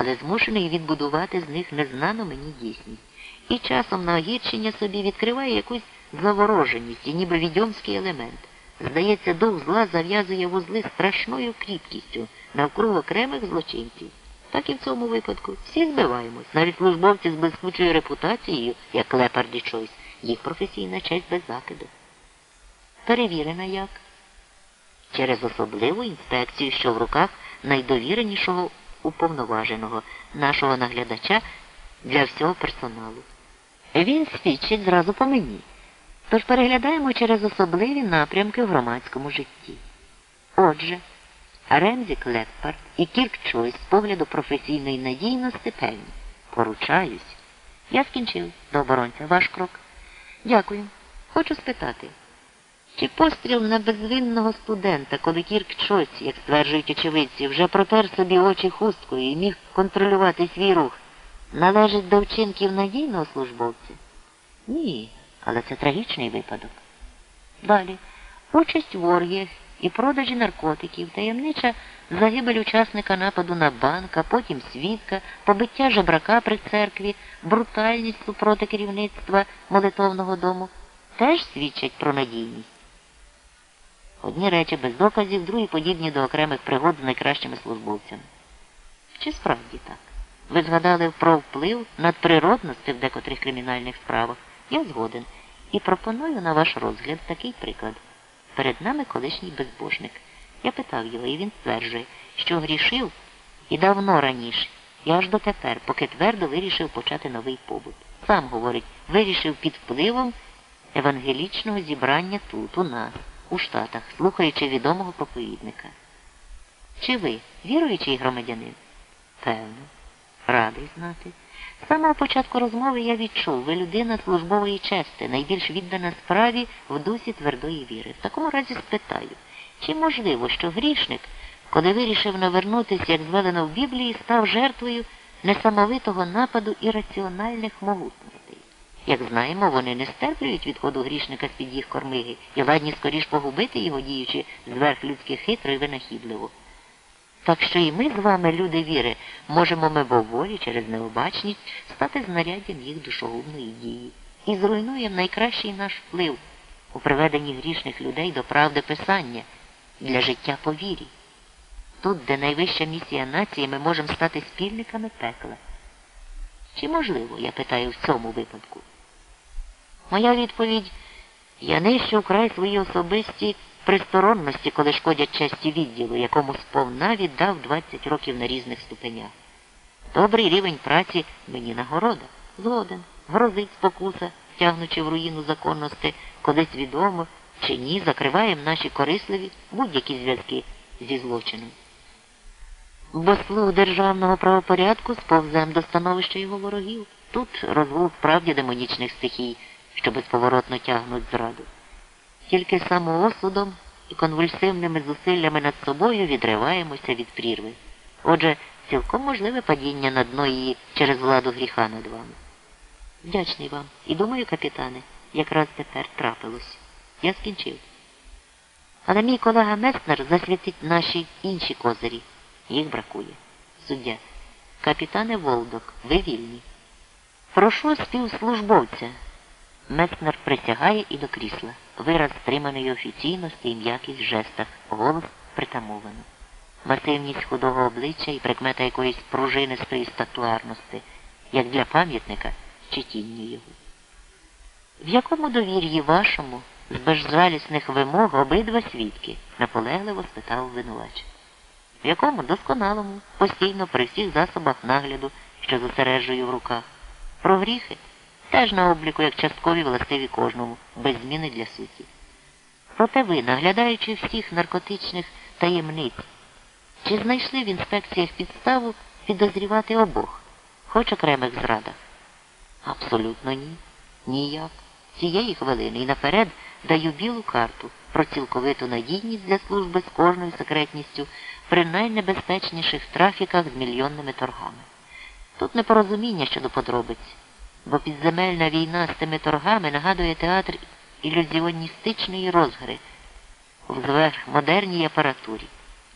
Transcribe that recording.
але змушений відбудувати з них незнану мені дійсність. І часом на огірчення собі відкриває якусь завороженість і ніби відьомський елемент. Здається, дух зла зав'язує вузли страшною кріпкістю навкруг окремих злочинців. Так і в цьому випадку. Всі збиваємось. Навіть службовці з блискучою репутацією, як Лепард і Чойс, їх професійна честь без закиду. Перевірена як? Через особливу інспекцію, що в руках найдовіренішого уповноваженого, нашого наглядача для всього персоналу. Він свідчить зразу по мені. Тож переглядаємо через особливі напрямки в громадському житті. Отже, Ремзі Клеппард і Кірк Чойс з погляду професійної надійності певні. Поручаюсь. Я скінчив до оборонця. Ваш крок. Дякую. Хочу спитати. Чи постріл на безвинного студента, коли Кірк Чойс, як стверджують очевидці, вже протер собі очі хусткою і міг контролювати свій рух, належить до вчинків надійного службовця? Ні, але це трагічний випадок. Далі. Участь в оргіях і продажі наркотиків, таємнича загибель учасника нападу на банк, а потім свідка, побиття жебрака при церкві, брутальність супроти керівництва молитовного дому теж свідчать про надійність. Одні речі без доказів, другі подібні до окремих пригод з найкращими службовцями. Чи справді так? Ви згадали про вплив надприродності в декотрих кримінальних справах. Я згоден. І пропоную на ваш розгляд такий приклад. Перед нами колишній безбожник. Я питав його, і він стверджує, що грішив і давно раніше, і аж дотепер, поки твердо вирішив почати новий побут. Сам говорить, вирішив під впливом евангелічного зібрання тут, у нас, у Штатах, слухаючи відомого проповідника. Чи ви віруючий громадянин? Певно, радий знати. З самого початку розмови я відчув, ви людина службової чести, найбільш віддана справі в дусі твердої віри. В такому разі спитаю, чи можливо, що грішник, коли вирішив навернутися, як звелено в Біблії, став жертвою несамовитого нападу ірраціональних могутностей? Як знаємо, вони не стерплюють відходу грішника з-під їх кормиги і ладні скоріш погубити його, діючи зверх людськи хитро і винахідливо. Так що і ми з вами, люди віри, можемо мимоволі через необачність стати знаряддям їх душогубної дії і зруйнуємо найкращий наш вплив у приведенні грішних людей до правди Писання для життя по вірі. Тут, де найвища місія нації, ми можемо стати спільниками пекла. Чи можливо, я питаю, в цьому випадку? Моя відповідь я нищу вкрай свої особисті присторонності, коли шкодять часті відділу, якому сповна віддав 20 років на різних ступенях. Добрий рівень праці мені нагорода. Згоден, грозить спокуса, тягнучи в руїну законності, коли свідомо чи ні, закриваємо наші корисливі будь-які зв'язки зі злочином. Бо слуг державного правопорядку сповзем до становища його ворогів. Тут розгул справді демонічних стихій, що безповоротно тягнуть зраду. Тільки самоосудом і конвульсивними зусиллями над собою відриваємося від прірви. Отже, цілком можливе падіння на дно її через владу гріха над вами. Вдячний вам. І думаю, капітане, якраз тепер трапилось. Я скінчив. Але мій колега Меснер засвітить наші інші козирі. Їх бракує. Суддя. Капітане Волдок, ви вільні. Прошу співслужбовця. Меснер присягає і до крісла. Вираз стриманої офіційності і в жестах, голос притамовано. Масивність худого обличчя і прикмета якоїсь пружинистої статуарності, як для пам'ятника чи тінню його. В якому довір'ї вашому з безжалісних вимог обидва свідки? наполегливо спитав обвинувач. В якому досконалому, постійно при всіх засобах нагляду, що зосереджую в руках. Про гріхи теж на обліку, як часткові властиві кожному, без зміни для суті. Проте ви, наглядаючи всіх наркотичних таємниць, чи знайшли в інспекціях підставу підозрівати обох, хоч окремих зрадах? Абсолютно ні. Ніяк. Цієї хвилини і наперед даю білу карту про цілковиту надійність для служби з кожною секретністю при найнебезпечніших трафіках з мільйонними торгами. Тут непорозуміння щодо подробиць, бо підземельна війна з тими торгами нагадує театр ілюзіоністичної розгри в зверхмодерній апаратурі.